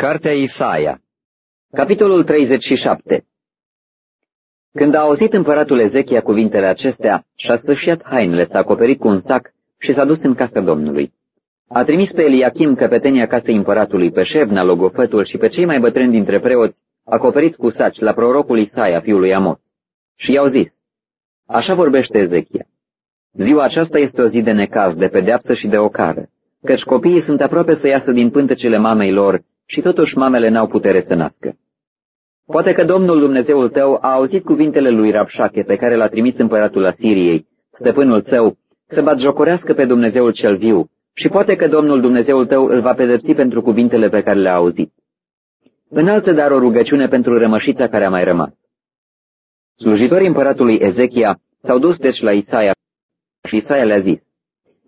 Cartea Isaia Capitolul 37 Când a auzit împăratul Ezechia cuvintele acestea, și-a sfârșit hainele, s-a acoperit cu un sac și s-a dus în casa Domnului. A trimis pe Eliachim, căpetenia casei împăratului, pe Șebna, logofătul și pe cei mai bătrâni dintre preoți, acoperiți cu saci la prorocul Isaia, fiul lui Amos. Și i-au zis, Așa vorbește Ezechia. Ziua aceasta este o zi de necaz, de pedeapsă și de ocară, căci copiii sunt aproape să iasă din pântecele mamei lor și totuși mamele n-au putere să nască. Poate că Domnul Dumnezeul tău a auzit cuvintele lui Rabșache pe care l-a trimis împăratul Asiriei, stăpânul său, să batjocorească pe Dumnezeul cel viu, și poate că Domnul Dumnezeul tău îl va pedepsi pentru cuvintele pe care le-a auzit. Înalță dar o rugăciune pentru rămășița care a mai rămas. Slujitorii împăratului Ezechia s-au dus deci la Isaia și Isaia le-a zis,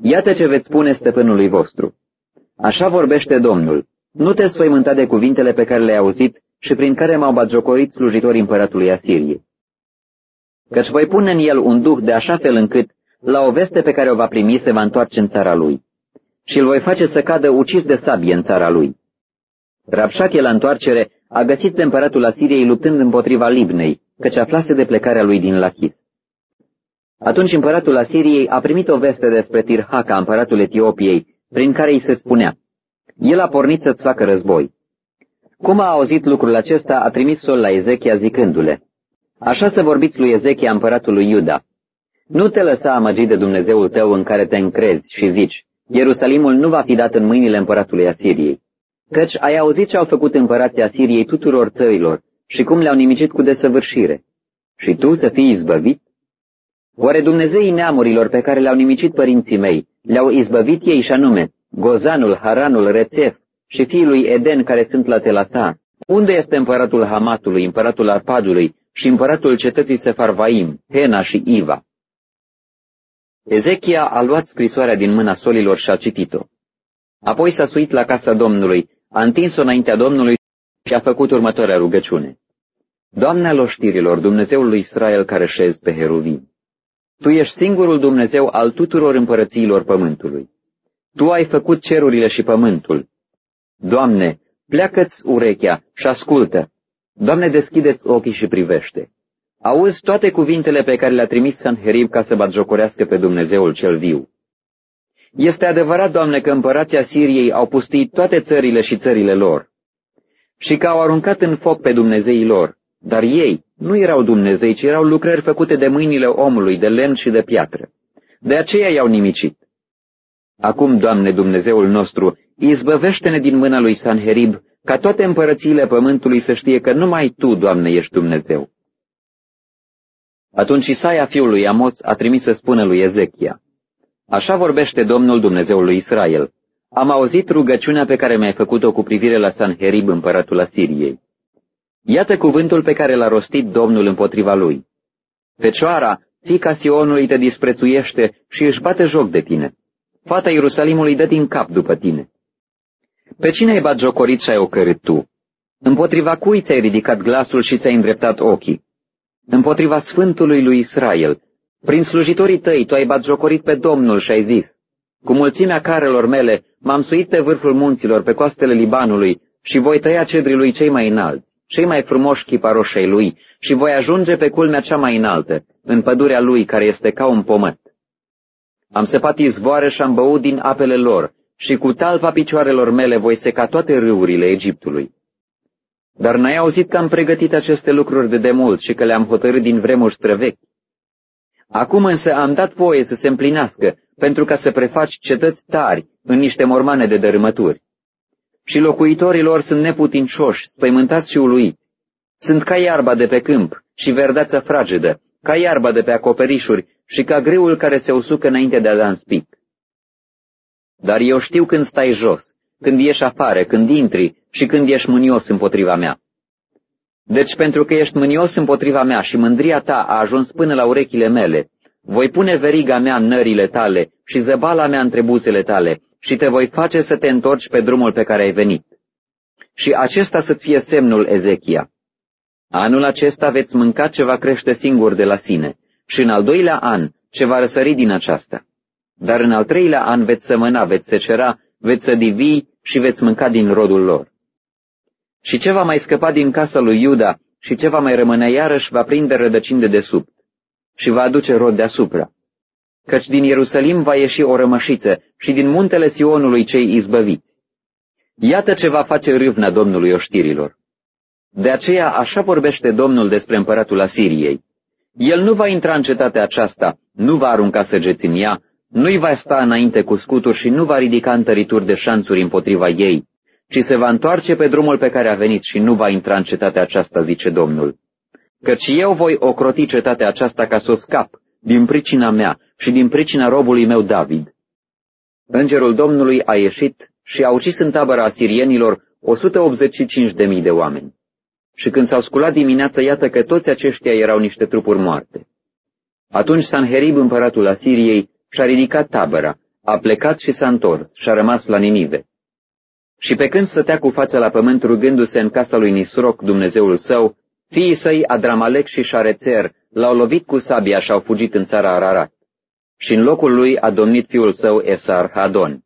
Iată ce veți spune stăpânului vostru. Așa vorbește Domnul, nu te spăimânta de cuvintele pe care le-ai auzit și prin care m-au batjocorit slujitorii împăratului Asiriei. Căci voi pune în el un duh de așa fel încât, la o veste pe care o va primi, se va întoarce în țara lui. Și îl voi face să cadă ucis de sabie în țara lui. Rapșache la întoarcere a găsit pe împăratul Asiriei luptând împotriva Libnei, căci aflase de plecarea lui din Lachis. Atunci împăratul Asiriei a primit o veste despre Tirhaka, împăratul Etiopiei, prin care îi se spunea, el a pornit să-ți facă război. Cum a auzit lucrul acesta, a trimis sol la Ezechia zicându-le, Așa să vorbiți lui Ezechia împăratul lui Iuda. Nu te lăsa amăgit de Dumnezeul tău în care te încrezi și zici, Ierusalimul nu va fi dat în mâinile împăratului Asiriei. Căci ai auzit ce au făcut împărații Asiriei tuturor țărilor și cum le-au nimicit cu desăvârșire. Și tu să fii izbăvit? Oare Dumnezeii neamurilor pe care le-au nimicit părinții mei, le-au izbăvit ei și anume, Gozanul, Haranul, Rețef și fiul lui Eden care sunt la Telata. Unde este împăratul Hamatului, împăratul Arpadului și împăratul cetății Sefarvaim, Hena și Iva? Ezechia a luat scrisoarea din mâna solilor și a citit-o. Apoi s-a suit la casa Domnului, a întins-o înaintea Domnului și a făcut următoarea rugăciune. Doamne al oștirilor, Dumnezeul lui Israel care șezi pe heruvim, Tu ești singurul Dumnezeu al tuturor împărățiilor pământului. Tu ai făcut cerurile și pământul. Doamne, pleacă-ți urechea și ascultă. Doamne, deschideți ochii și privește. Auzi toate cuvintele pe care le-a trimis Sanherib ca să batjocorească pe Dumnezeul cel viu. Este adevărat, Doamne, că împărația Siriei au pustit toate țările și țările lor și că au aruncat în foc pe Dumnezeii lor, dar ei nu erau Dumnezei, ci erau lucrări făcute de mâinile omului, de lemn și de piatră. De aceea i-au nimicit. Acum, Doamne Dumnezeul nostru, izbăvește-ne din mâna lui Sanherib, ca toate împărățiile pământului să știe că numai Tu, Doamne, ești Dumnezeu. Atunci Isaia fiul lui Amos a trimis să spună lui Ezechia, Așa vorbește Domnul Dumnezeul lui Israel. Am auzit rugăciunea pe care mi-ai făcut-o cu privire la Sanherib, împăratul Asiriei. Iată cuvântul pe care l-a rostit Domnul împotriva lui. Fecioara, fica Sionului te disprețuiește și își bate joc de tine fata Ierusalimului dă din cap după tine. Pe cine ai bat jocorit și ai ocărât tu? Împotriva cui ți-ai ridicat glasul și ți-ai îndreptat ochii? Împotriva Sfântului lui Israel. Prin slujitorii tăi tu ai bat jocorit pe Domnul și ai zis, Cu mulțimea carelor mele m-am suit pe vârful munților, pe coastele Libanului, și voi tăia cedrii lui cei mai înalți, cei mai frumoși chiparoșei lui, și voi ajunge pe culmea cea mai înaltă, în pădurea lui care este ca un pomăt. Am săpat izvoare și am băut din apele lor și cu talpa picioarelor mele voi seca toate râurile Egiptului. Dar n-ai auzit că am pregătit aceste lucruri de demult și că le-am hotărât din vremuri străvechi? Acum însă am dat voie să se împlinească, pentru ca să prefaci cetăți tari în niște mormane de dărâmături. Și locuitorii lor sunt neputincioși, spăimântați și uluiți. Sunt ca iarba de pe câmp și verdeață fragedă, ca iarba de pe acoperișuri și ca greul care se usucă înainte de a da în spic. Dar eu știu când stai jos, când ieși afară, când intri și când ești mânios împotriva mea. Deci pentru că ești mânios împotriva mea și mândria ta a ajuns până la urechile mele, voi pune veriga mea în nările tale și zăbala mea între buzele tale și te voi face să te întorci pe drumul pe care ai venit. Și acesta să-ți fie semnul Ezechia. Anul acesta veți mânca ce va crește singur de la sine și în al doilea an ce va răsări din aceasta. Dar în al treilea an veți sămâna, veți secera, veți sădivi și veți mânca din rodul lor. Și ce va mai scăpa din casa lui Iuda și ce va mai rămâne iarăși va prinde rădăcini de desubt și va aduce rod deasupra. Căci din Ierusalim va ieși o rămășiță și din muntele Sionului cei izbăviți. Iată ce va face râvna Domnului oștirilor. De aceea așa vorbește Domnul despre împăratul Asiriei. El nu va intra în cetatea aceasta, nu va arunca săgeți în ea, nu-i va sta înainte cu scuturi și nu va ridica întărituri de șanțuri împotriva ei, ci se va întoarce pe drumul pe care a venit și nu va intra în cetatea aceasta, zice Domnul. Căci eu voi ocroti cetatea aceasta ca să o scap, din pricina mea și din pricina robului meu David. Îngerul Domnului a ieșit și a ucis în tabăra asirienilor 185.000 de oameni. Și când s-au sculat dimineața, iată că toți aceștia erau niște trupuri moarte. Atunci Sanherib, împăratul Asiriei, și-a ridicat tabăra, a plecat și s-a întors și a rămas la Ninive. Și pe când stătea cu fața la pământ rugându-se în casa lui Nisroc, Dumnezeul său, fiii săi Adramalec și Șarețer l-au lovit cu sabia și au fugit în țara Ararat. Și în locul lui a domnit fiul său Esar Hadon.